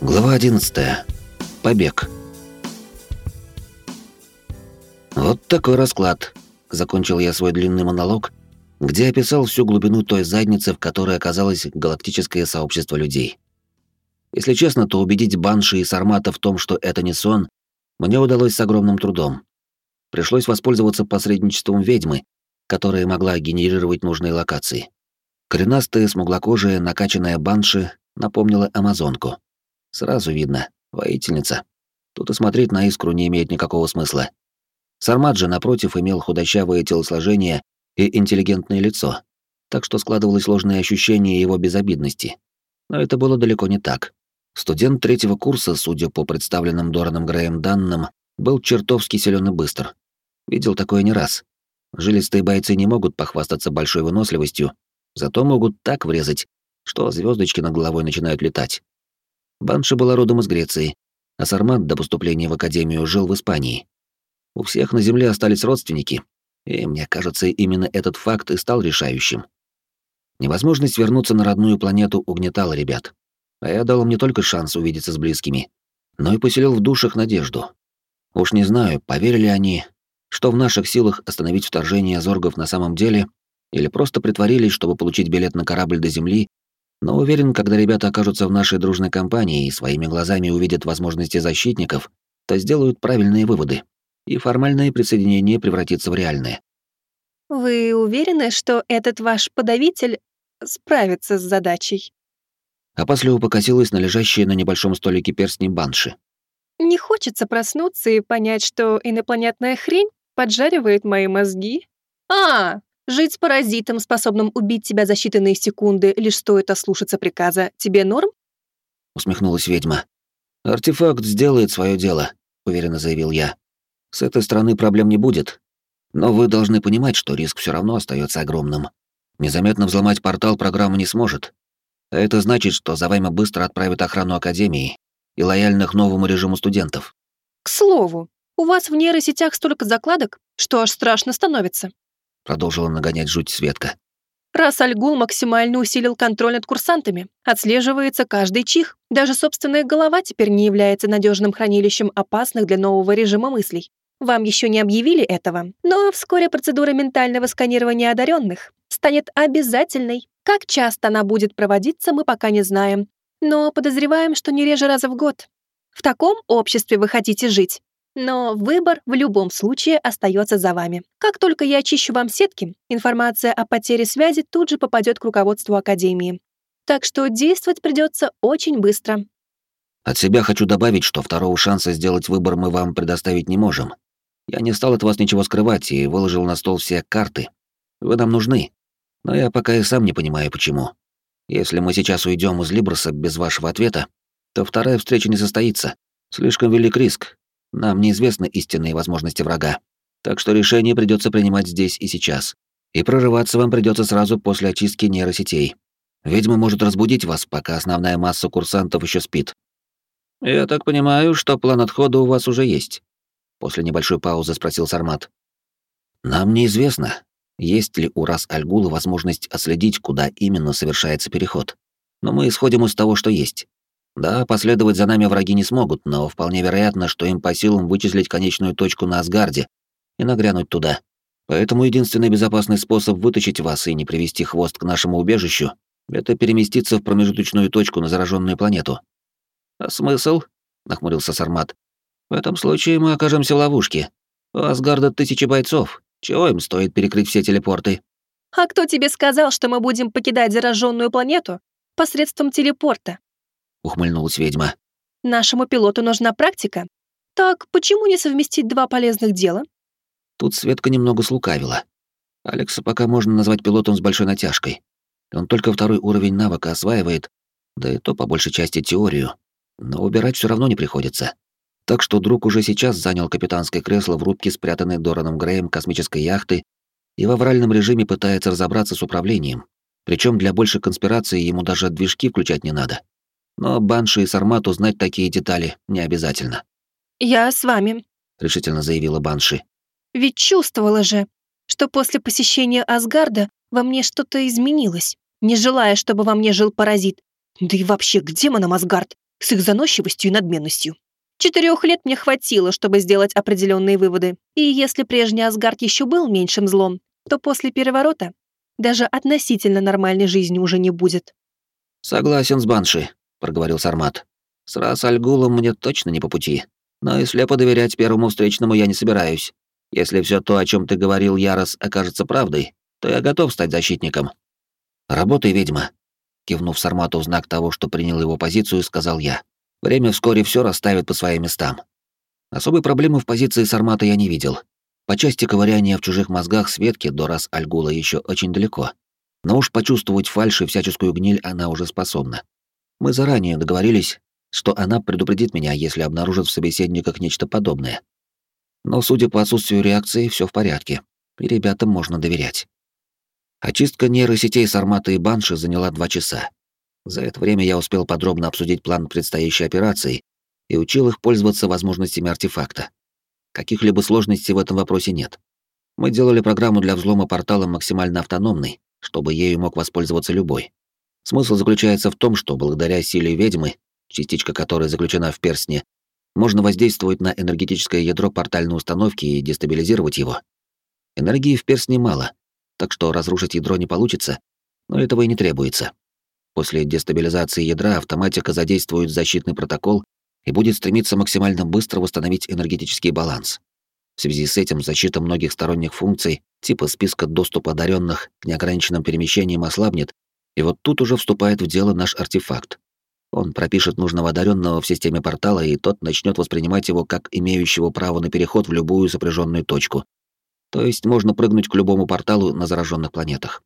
Глава 11. Побег. Вот такой расклад. Закончил я свой длинный монолог, где описал всю глубину той задницы, в которой оказалось галактическое сообщество людей. Если честно, то убедить Банши и Сармата в том, что это не сон, мне удалось с огромным трудом. Пришлось воспользоваться посредничеством ведьмы, которая могла генерировать нужные локации. Коренастая, смуглокожая, накачанная Банши напомнила амазонку. Сразу видно, воительница. Тут и смотреть на искру не имеет никакого смысла. Сармат же, напротив, имел худощавое телосложение и интеллигентное лицо, так что складывалось ложное ощущение его безобидности. Но это было далеко не так. Студент третьего курса, судя по представленным Дораном Греем данным, был чертовски силен и быстр. Видел такое не раз. Жилистые бойцы не могут похвастаться большой выносливостью, зато могут так врезать, что звездочки над головой начинают летать. Банша была родом из Греции, а Сармат до поступления в академию жил в Испании. У всех на земле остались родственники, и мне кажется, именно этот факт и стал решающим. Невозможность вернуться на родную планету угнетала ребят. А я дал им не только шанс увидеться с близкими, но и поселил в душах надежду. Уж не знаю, поверили они, что в наших силах остановить вторжение зоргов на самом деле, или просто притворились, чтобы получить билет на корабль до Земли но уверен, когда ребята окажутся в нашей дружной компании и своими глазами увидят возможности защитников, то сделают правильные выводы, и формальное присоединение превратится в реальное. Вы уверены, что этот ваш подавитель справится с задачей? Опасливо покосилась на лежащие на небольшом столике перстни банши. Не хочется проснуться и понять, что инопланетная хрень поджаривает мои мозги. А, Жить с паразитом, способным убить тебя за считанные секунды, лишь стоит ослушаться приказа, тебе норм? Усмехнулась ведьма. Артефакт сделает свое дело, уверенно заявил я. С этой стороны проблем не будет. Но вы должны понимать, что риск все равно остается огромным. Незаметно взломать портал программа не сможет. А это значит, что за вами быстро отправят охрану Академии и лояльных новому режиму студентов. К слову, у вас в нейросетях столько закладок, что аж страшно становится продолжила нагонять жуть Светка. Раз Альгул максимально усилил контроль над курсантами, отслеживается каждый чих. Даже собственная голова теперь не является надежным хранилищем опасных для нового режима мыслей. Вам еще не объявили этого, но вскоре процедура ментального сканирования одаренных станет обязательной. Как часто она будет проводиться, мы пока не знаем, но подозреваем, что не реже раза в год. В таком обществе вы хотите жить? Но выбор в любом случае остается за вами. Как только я очищу вам сетки, информация о потере связи тут же попадет к руководству Академии. Так что действовать придется очень быстро. От себя хочу добавить, что второго шанса сделать выбор мы вам предоставить не можем. Я не стал от вас ничего скрывать и выложил на стол все карты. Вы нам нужны. Но я пока и сам не понимаю, почему. Если мы сейчас уйдем из Либроса без вашего ответа, то вторая встреча не состоится. Слишком велик риск, нам неизвестны истинные возможности врага, так что решение придется принимать здесь и сейчас. И прорываться вам придется сразу после очистки нейросетей. Ведьма может разбудить вас, пока основная масса курсантов еще спит. Я так понимаю, что план отхода у вас уже есть. После небольшой паузы спросил Сармат. Нам неизвестно, есть ли у Рас Альгула возможность отследить, куда именно совершается переход. Но мы исходим из того, что есть. Да, последовать за нами враги не смогут, но вполне вероятно, что им по силам вычислить конечную точку на Асгарде и нагрянуть туда. Поэтому единственный безопасный способ вытащить вас и не привести хвост к нашему убежищу — это переместиться в промежуточную точку на зараженную планету. А смысл? — нахмурился Сармат. В этом случае мы окажемся в ловушке. У Асгарда тысячи бойцов. Чего им стоит перекрыть все телепорты? А кто тебе сказал, что мы будем покидать зараженную планету посредством телепорта? — ухмыльнулась ведьма. «Нашему пилоту нужна практика. Так почему не совместить два полезных дела?» Тут Светка немного слукавила. Алекса пока можно назвать пилотом с большой натяжкой. Он только второй уровень навыка осваивает, да и то по большей части теорию. Но убирать все равно не приходится. Так что друг уже сейчас занял капитанское кресло в рубке, спрятанной Дораном Греем космической яхты, и в авральном режиме пытается разобраться с управлением. Причем для большей конспирации ему даже движки включать не надо. Но Банши и Сармату знать такие детали не обязательно. «Я с вами», — решительно заявила Банши. «Ведь чувствовала же, что после посещения Асгарда во мне что-то изменилось, не желая, чтобы во мне жил паразит. Да и вообще, к демонам Асгард. с их заносчивостью и надменностью. Четырех лет мне хватило, чтобы сделать определенные выводы. И если прежний Асгард еще был меньшим злом, то после переворота даже относительно нормальной жизни уже не будет. «Согласен с Банши», — проговорил Сармат. «С Рас Альгулом мне точно не по пути. Но и слепо доверять первому встречному я не собираюсь. Если все то, о чем ты говорил, Ярос, окажется правдой, то я готов стать защитником». «Работай, ведьма», — кивнув Сармату в знак того, что принял его позицию, сказал я. «Время вскоре все расставит по своим местам». Особой проблемы в позиции Сармата я не видел. По части ковыряния в чужих мозгах Светки до раз Альгула еще очень далеко. Но уж почувствовать фальшь и всяческую гниль она уже способна. Мы заранее договорились, что она предупредит меня, если обнаружит в собеседниках нечто подобное. Но, судя по отсутствию реакции, все в порядке, и ребятам можно доверять. Очистка нейросетей Сармата и Банши заняла два часа. За это время я успел подробно обсудить план предстоящей операции и учил их пользоваться возможностями артефакта. Каких-либо сложностей в этом вопросе нет. Мы делали программу для взлома портала максимально автономной, чтобы ею мог воспользоваться любой. Смысл заключается в том, что благодаря силе ведьмы, частичка которой заключена в перстне, можно воздействовать на энергетическое ядро портальной установки и дестабилизировать его. Энергии в перстне мало, так что разрушить ядро не получится, но этого и не требуется. После дестабилизации ядра автоматика задействует защитный протокол и будет стремиться максимально быстро восстановить энергетический баланс. В связи с этим защита многих сторонних функций, типа списка доступа одаренных к неограниченным перемещениям ослабнет, и вот тут уже вступает в дело наш артефакт. Он пропишет нужного одаренного в системе портала, и тот начнет воспринимать его как имеющего право на переход в любую сопряженную точку. То есть можно прыгнуть к любому порталу на зараженных планетах.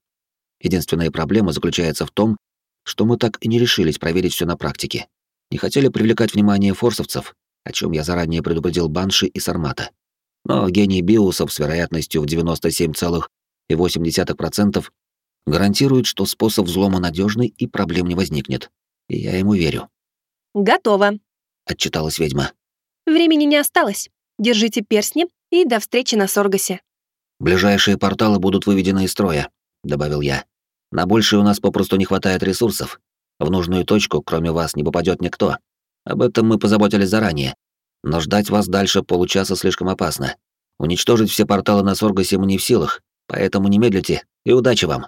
Единственная проблема заключается в том, что мы так и не решились проверить все на практике. Не хотели привлекать внимание форсовцев, о чем я заранее предупредил Банши и Сармата. Но гений биусов с вероятностью в 97,8% гарантирует, что способ взлома надежный и проблем не возникнет. И я ему верю. «Готово», — отчиталась ведьма. «Времени не осталось. Держите перстни и до встречи на Соргасе». «Ближайшие порталы будут выведены из строя», — добавил я. «На большее у нас попросту не хватает ресурсов. В нужную точку, кроме вас, не попадет никто. Об этом мы позаботились заранее. Но ждать вас дальше получаса слишком опасно. Уничтожить все порталы на Соргасе мы не в силах, поэтому не медлите и удачи вам».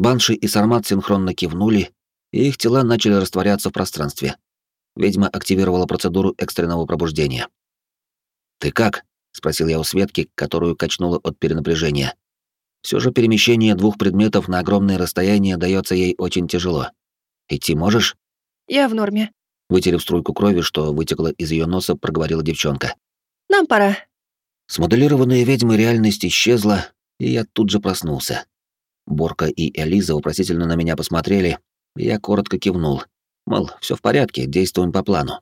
Банши и Сармат синхронно кивнули, и их тела начали растворяться в пространстве. Ведьма активировала процедуру экстренного пробуждения. «Ты как?» — спросил я у Светки, которую качнуло от перенапряжения. Все же перемещение двух предметов на огромное расстояние дается ей очень тяжело. Идти можешь? Я в норме. Вытерев струйку крови, что вытекла из ее носа, проговорила девчонка. Нам пора. Смоделированная ведьма реальность исчезла, и я тут же проснулся. Борка и Элиза вопросительно на меня посмотрели, и я коротко кивнул. Мол, все в порядке, действуем по плану.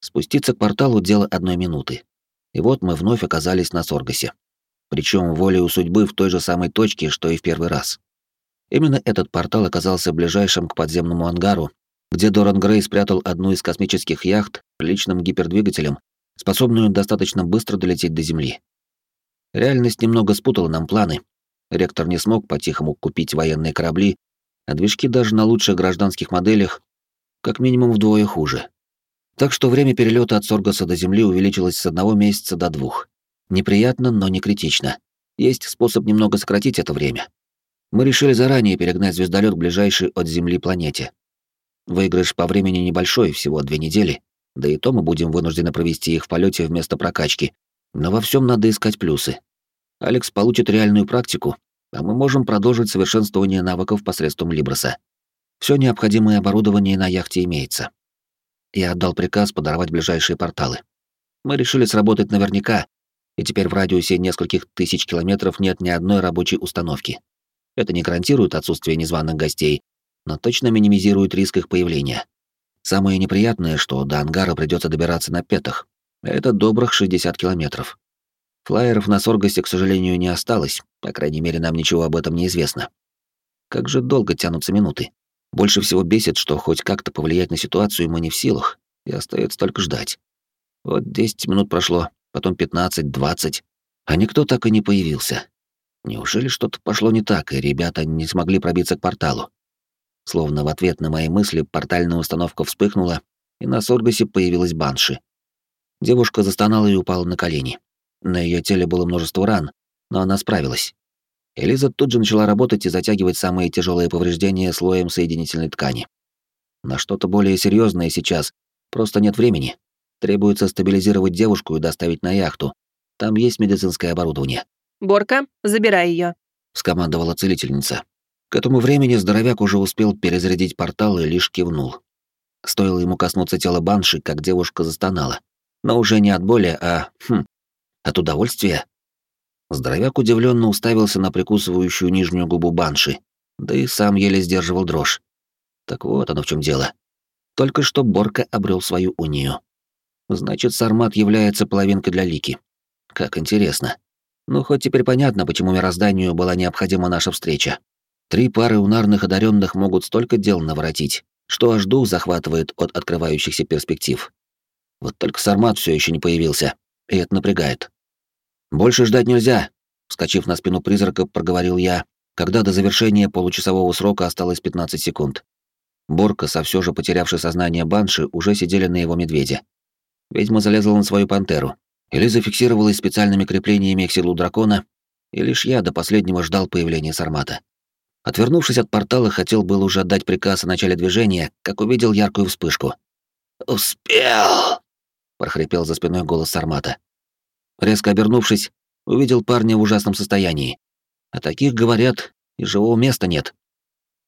Спуститься к порталу — дело одной минуты. И вот мы вновь оказались на Соргасе. Причем волею судьбы в той же самой точке, что и в первый раз. Именно этот портал оказался ближайшим к подземному ангару, где Доран Грей спрятал одну из космических яхт личным гипердвигателем, способную достаточно быстро долететь до Земли. Реальность немного спутала нам планы. Ректор не смог по-тихому купить военные корабли, а движки даже на лучших гражданских моделях как минимум вдвое хуже. Так что время перелета от Соргаса до Земли увеличилось с одного месяца до двух. Неприятно, но не критично. Есть способ немного сократить это время. Мы решили заранее перегнать звездолет к ближайшей от Земли планете. Выигрыш по времени небольшой, всего две недели, да и то мы будем вынуждены провести их в полете вместо прокачки. Но во всем надо искать плюсы. Алекс получит реальную практику, а мы можем продолжить совершенствование навыков посредством Либроса. Все необходимое оборудование на яхте имеется. Я отдал приказ подорвать ближайшие порталы. Мы решили сработать наверняка, и теперь в радиусе нескольких тысяч километров нет ни одной рабочей установки. Это не гарантирует отсутствие незваных гостей, но точно минимизирует риск их появления. Самое неприятное, что до ангара придется добираться на петах. Это добрых 60 километров. Флайеров на Соргасе, к сожалению, не осталось, по крайней мере, нам ничего об этом не известно. Как же долго тянутся минуты. Больше всего бесит, что хоть как-то повлиять на ситуацию мы не в силах, и остается только ждать. Вот 10 минут прошло, потом 15, 20, а никто так и не появился. Неужели что-то пошло не так, и ребята не смогли пробиться к порталу? Словно в ответ на мои мысли портальная установка вспыхнула, и на Соргасе появилась Банши. Девушка застонала и упала на колени. На ее теле было множество ран, но она справилась. Элиза тут же начала работать и затягивать самые тяжелые повреждения слоем соединительной ткани. На что-то более серьезное сейчас просто нет времени. Требуется стабилизировать девушку и доставить на яхту. Там есть медицинское оборудование. «Борка, забирай ее, скомандовала целительница. К этому времени здоровяк уже успел перезарядить портал и лишь кивнул. Стоило ему коснуться тела банши, как девушка застонала. Но уже не от боли, а, хм, от удовольствия. Здоровяк удивленно уставился на прикусывающую нижнюю губу банши, да и сам еле сдерживал дрожь. Так вот оно в чем дело. Только что Борка обрел свою унию. Значит, Сармат является половинкой для Лики. Как интересно. Ну, хоть теперь понятно, почему мирозданию была необходима наша встреча. Три пары унарных одаренных могут столько дел наворотить, что аж дух захватывает от открывающихся перспектив. Вот только Сармат все еще не появился, и это напрягает. Больше ждать нельзя, вскочив на спину призрака, проговорил я, когда до завершения получасового срока осталось 15 секунд. Борка, со все же потерявший сознание банши, уже сидели на его медведе. Ведьма залезла на свою пантеру. Или зафиксировалась специальными креплениями к силу дракона, и лишь я до последнего ждал появления Сармата. Отвернувшись от портала, хотел был уже отдать приказ о начале движения, как увидел яркую вспышку. «Успел!» — прохрипел за спиной голос Сармата. Резко обернувшись, увидел парня в ужасном состоянии. О таких, говорят, и живого места нет.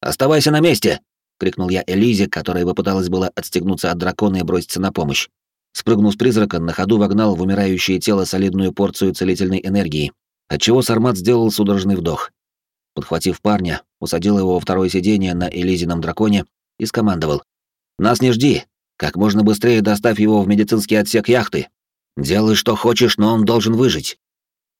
«Оставайся на месте!» — крикнул я Элизе, которая попыталась было отстегнуться от дракона и броситься на помощь. Спрыгнув с призрака, на ходу вогнал в умирающее тело солидную порцию целительной энергии, отчего Сармат сделал судорожный вдох. Подхватив парня, усадил его во второе сиденье на Элизином драконе и скомандовал. «Нас не жди! Как можно быстрее доставь его в медицинский отсек яхты! Делай, что хочешь, но он должен выжить!»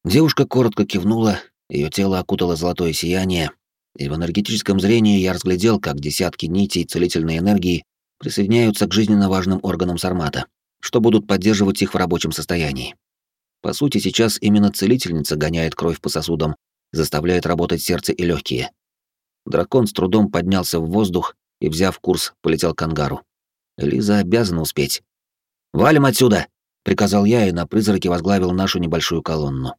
Девушка коротко кивнула, ее тело окутало золотое сияние, и в энергетическом зрении я разглядел, как десятки нитей целительной энергии присоединяются к жизненно важным органам Сармата, что будут поддерживать их в рабочем состоянии. По сути, сейчас именно целительница гоняет кровь по сосудам, заставляет работать сердце и легкие. Дракон с трудом поднялся в воздух и, взяв курс, полетел к ангару. Лиза обязана успеть. «Валим отсюда!» — приказал я и на призраке возглавил нашу небольшую колонну.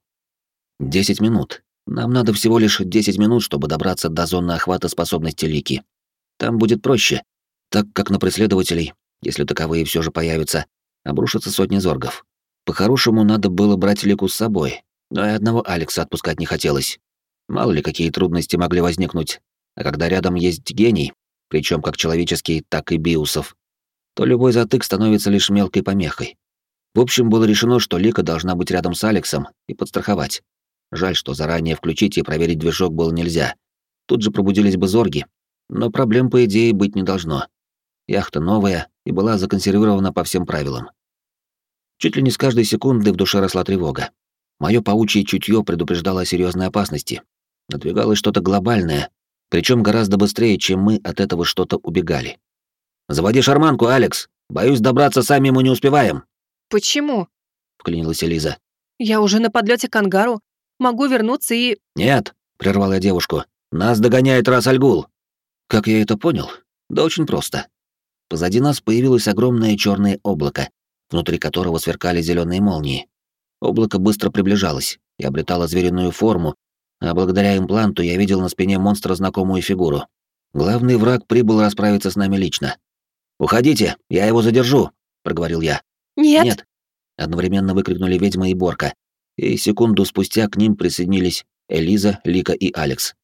«Десять минут. Нам надо всего лишь десять минут, чтобы добраться до зоны охвата способности Лики. Там будет проще, так как на преследователей, если таковые все же появятся, обрушатся сотни зоргов. По-хорошему, надо было брать Лику с собой, но и одного Алекса отпускать не хотелось. Мало ли, какие трудности могли возникнуть. А когда рядом есть гений, причем как человеческий, так и биусов, то любой затык становится лишь мелкой помехой. В общем, было решено, что Лика должна быть рядом с Алексом и подстраховать. Жаль, что заранее включить и проверить движок было нельзя. Тут же пробудились бы зорги, но проблем, по идее, быть не должно. Яхта новая и была законсервирована по всем правилам. Чуть ли не с каждой секунды в душе росла тревога. Мое паучье чутье предупреждало о серьезной опасности, Надвигалось что-то глобальное, причем гораздо быстрее, чем мы от этого что-то убегали. «Заводи шарманку, Алекс! Боюсь, добраться сами мы не успеваем!» «Почему?» — вклинилась Элиза. «Я уже на подлете к ангару. Могу вернуться и...» «Нет!» — прервал я девушку. «Нас догоняет Расальгул!» Как я это понял? Да очень просто. Позади нас появилось огромное черное облако, внутри которого сверкали зеленые молнии. Облако быстро приближалось и обретало звериную форму, а благодаря импланту я видел на спине монстра знакомую фигуру. Главный враг прибыл расправиться с нами лично. «Уходите, я его задержу», — проговорил я. «Нет». «Нет», — одновременно выкрикнули ведьма и Борка, и секунду спустя к ним присоединились Элиза, Лика и Алекс.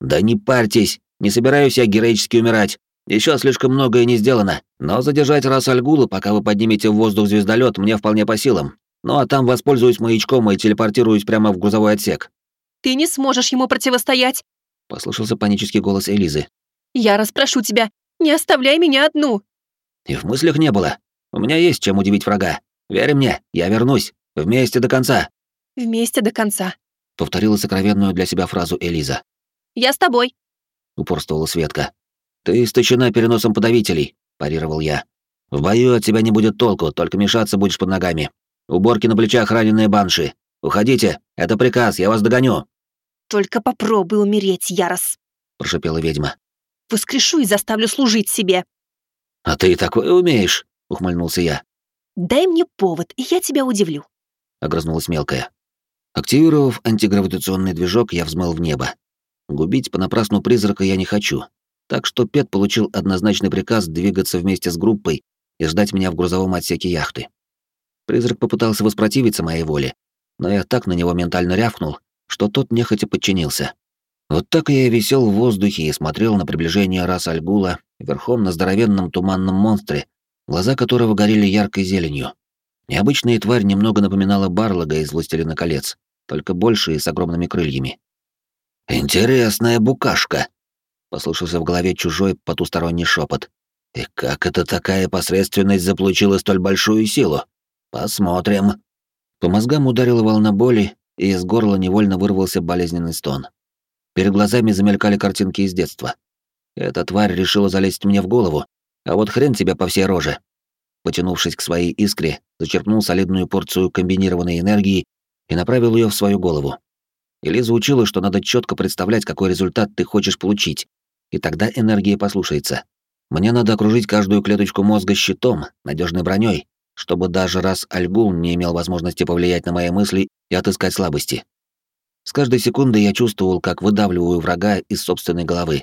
«Да не парьтесь, не собираюсь я героически умирать. Еще слишком многое не сделано, но задержать раз Альгула, пока вы поднимете в воздух звездолет, мне вполне по силам. Ну а там воспользуюсь маячком и телепортируюсь прямо в грузовой отсек. Ты не сможешь ему противостоять!» Послышался панический голос Элизы. «Я распрошу тебя, не оставляй меня одну!» И в мыслях не было. У меня есть чем удивить врага. Верь мне, я вернусь. Вместе до конца. Вместе до конца. Повторила сокровенную для себя фразу Элиза. Я с тобой. Упорствовала Светка. Ты истощена переносом подавителей, парировал я. В бою от тебя не будет толку, только мешаться будешь под ногами. Уборки на плечах раненые банши. Уходите, это приказ, я вас догоню. Только попробуй умереть, Ярос, прошипела ведьма. Воскрешу и заставлю служить себе. А ты такое умеешь? — ухмыльнулся я. «Дай мне повод, и я тебя удивлю», — огрызнулась мелкая. Активировав антигравитационный движок, я взмыл в небо. Губить понапрасну призрака я не хочу, так что Пет получил однозначный приказ двигаться вместе с группой и ждать меня в грузовом отсеке яхты. Призрак попытался воспротивиться моей воле, но я так на него ментально рявкнул, что тот нехотя подчинился. Вот так я и висел в воздухе и смотрел на приближение рас Альгула верхом на здоровенном туманном монстре, глаза которого горели яркой зеленью. Необычная тварь немного напоминала Барлога из «Властелина колец», только больше и с огромными крыльями. «Интересная букашка», — послышался в голове чужой потусторонний шепот. «И как это такая посредственность заполучила столь большую силу? Посмотрим». По мозгам ударила волна боли, и из горла невольно вырвался болезненный стон. Перед глазами замелькали картинки из детства. Эта тварь решила залезть мне в голову, а вот хрен тебя по всей роже. Потянувшись к своей искре, зачерпнул солидную порцию комбинированной энергии и направил ее в свою голову. Элиза учила, что надо четко представлять, какой результат ты хочешь получить, и тогда энергия послушается. Мне надо окружить каждую клеточку мозга щитом, надежной броней, чтобы даже раз Альгул не имел возможности повлиять на мои мысли и отыскать слабости. С каждой секундой я чувствовал, как выдавливаю врага из собственной головы.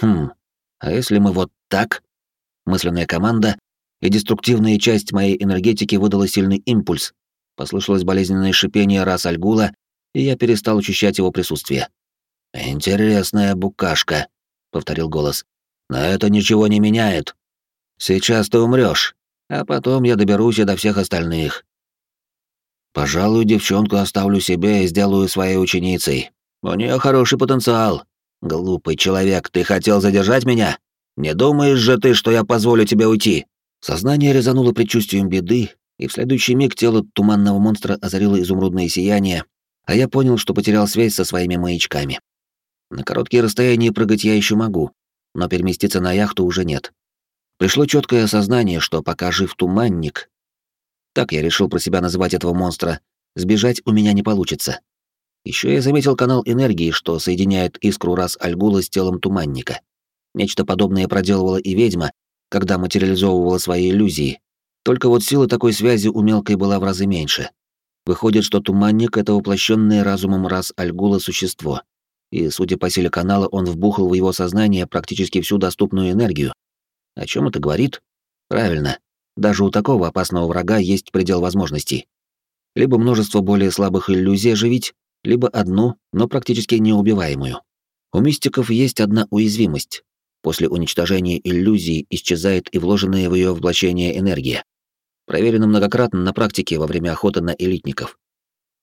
Хм, а если мы вот так? Мысленная команда, и деструктивная часть моей энергетики выдала сильный импульс. Послышалось болезненное шипение раз Альгула, и я перестал ощущать его присутствие. «Интересная букашка», — повторил голос. «Но это ничего не меняет. Сейчас ты умрешь, а потом я доберусь и до всех остальных. Пожалуй, девчонку оставлю себе и сделаю своей ученицей. У нее хороший потенциал. Глупый человек, ты хотел задержать меня? Не думаешь же ты, что я позволю тебе уйти?» Сознание резануло предчувствием беды, и в следующий миг тело туманного монстра озарило изумрудное сияние, а я понял, что потерял связь со своими маячками. На короткие расстояния прыгать я еще могу, но переместиться на яхту уже нет. Пришло четкое осознание, что пока жив туманник, так я решил про себя называть этого монстра, сбежать у меня не получится. Еще я заметил канал энергии, что соединяет искру раз Альгула с телом туманника. Нечто подобное проделывала и ведьма, когда материализовывала свои иллюзии. Только вот сила такой связи у мелкой была в разы меньше. Выходит, что туманник — это воплощенное разумом раз Альгула существо. И, судя по силе канала, он вбухал в его сознание практически всю доступную энергию. О чем это говорит? Правильно. Даже у такого опасного врага есть предел возможностей. Либо множество более слабых иллюзий оживить, либо одну, но практически неубиваемую. У мистиков есть одна уязвимость. После уничтожения иллюзии исчезает и вложенная в ее воплощение энергия. Проверено многократно на практике во время охоты на элитников.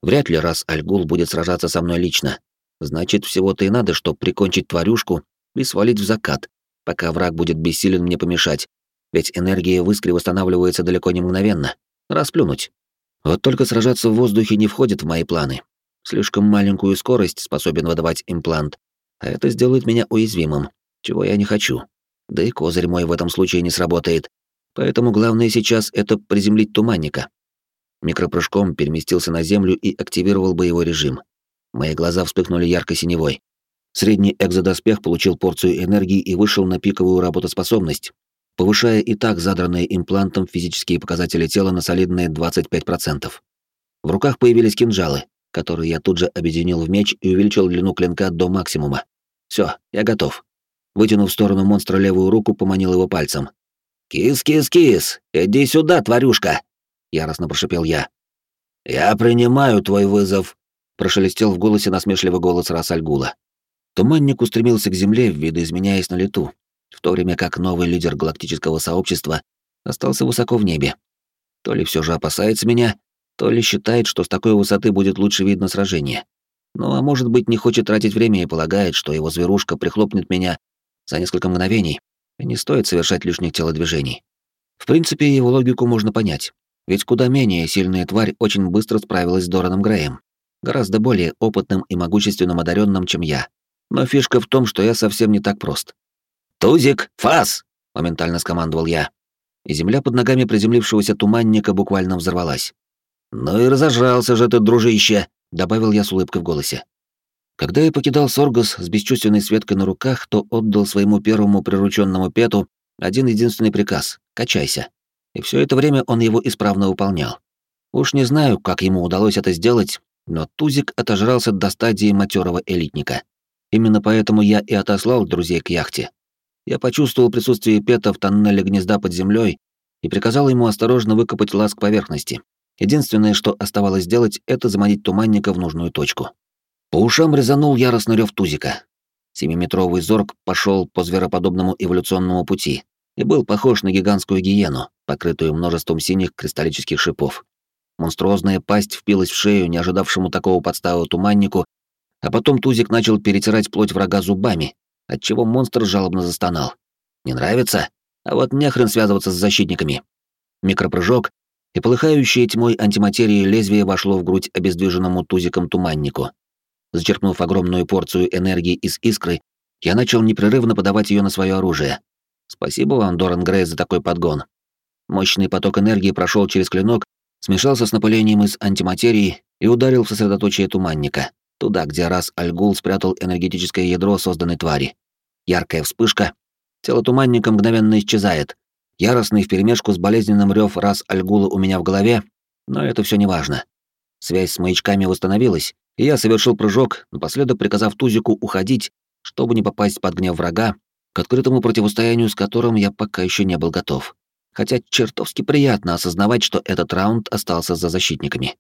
Вряд ли раз Альгул будет сражаться со мной лично. Значит, всего-то и надо, чтобы прикончить тварюшку и свалить в закат, пока враг будет бессилен мне помешать, ведь энергия в искре восстанавливается далеко не мгновенно. Расплюнуть. Вот только сражаться в воздухе не входит в мои планы. Слишком маленькую скорость способен выдавать имплант, а это сделает меня уязвимым, чего я не хочу. Да и козырь мой в этом случае не сработает. Поэтому главное сейчас — это приземлить туманника. Микропрыжком переместился на землю и активировал боевой режим. Мои глаза вспыхнули ярко-синевой. Средний экзодоспех получил порцию энергии и вышел на пиковую работоспособность, повышая и так задранные имплантом физические показатели тела на солидные 25%. В руках появились кинжалы, которые я тут же объединил в меч и увеличил длину клинка до максимума. Все, я готов. Вытянув в сторону монстра левую руку, поманил его пальцем. «Кис-кис-кис! Иди сюда, тварюшка!» — яростно прошипел я. «Я принимаю твой вызов», — прошелестел в голосе насмешливый голос Расальгула. Туманник устремился к земле, видоизменяясь на лету, в то время как новый лидер галактического сообщества остался высоко в небе. То ли все же опасается меня, то ли считает, что с такой высоты будет лучше видно сражение. Ну а может быть, не хочет тратить время и полагает, что его зверушка прихлопнет меня за несколько мгновений, и не стоит совершать лишних телодвижений. В принципе, его логику можно понять, ведь куда менее сильная тварь очень быстро справилась с Дораном Греем, гораздо более опытным и могущественным одаренным, чем я. Но фишка в том, что я совсем не так прост. «Тузик, фас!» — моментально скомандовал я. И земля под ногами приземлившегося туманника буквально взорвалась. «Ну и разожрался же ты, дружище!» — добавил я с улыбкой в голосе. Когда я покидал Соргас с бесчувственной Светкой на руках, то отдал своему первому прирученному пету один единственный приказ — качайся. И все это время он его исправно выполнял. Уж не знаю, как ему удалось это сделать, но Тузик отожрался до стадии матерого элитника. Именно поэтому я и отослал друзей к яхте. Я почувствовал присутствие Пета в тоннеле гнезда под землей и приказал ему осторожно выкопать лаз к поверхности. Единственное, что оставалось сделать, это заманить туманника в нужную точку. По ушам резанул яростный рев Тузика. Семиметровый зорг пошел по звероподобному эволюционному пути и был похож на гигантскую гиену, покрытую множеством синих кристаллических шипов. Монструозная пасть впилась в шею, не ожидавшему такого подстава туманнику, а потом Тузик начал перетирать плоть врага зубами, отчего монстр жалобно застонал. «Не нравится? А вот нехрен связываться с защитниками». Микропрыжок, и полыхающее тьмой антиматерии лезвие вошло в грудь обездвиженному Тузиком туманнику. Зачерпнув огромную порцию энергии из искры, я начал непрерывно подавать ее на свое оружие. Спасибо вам, Доран Грей, за такой подгон. Мощный поток энергии прошел через клинок, смешался с напылением из антиматерии и ударил в сосредоточие туманника, туда, где раз Альгул спрятал энергетическое ядро созданной твари. Яркая вспышка, тело туманника мгновенно исчезает. Яростный вперемешку с болезненным рев раз Альгула у меня в голове, но это все не важно. Связь с маячками восстановилась, и я совершил прыжок, напоследок приказав Тузику уходить, чтобы не попасть под гнев врага, к открытому противостоянию с которым я пока еще не был готов. Хотя чертовски приятно осознавать, что этот раунд остался за защитниками.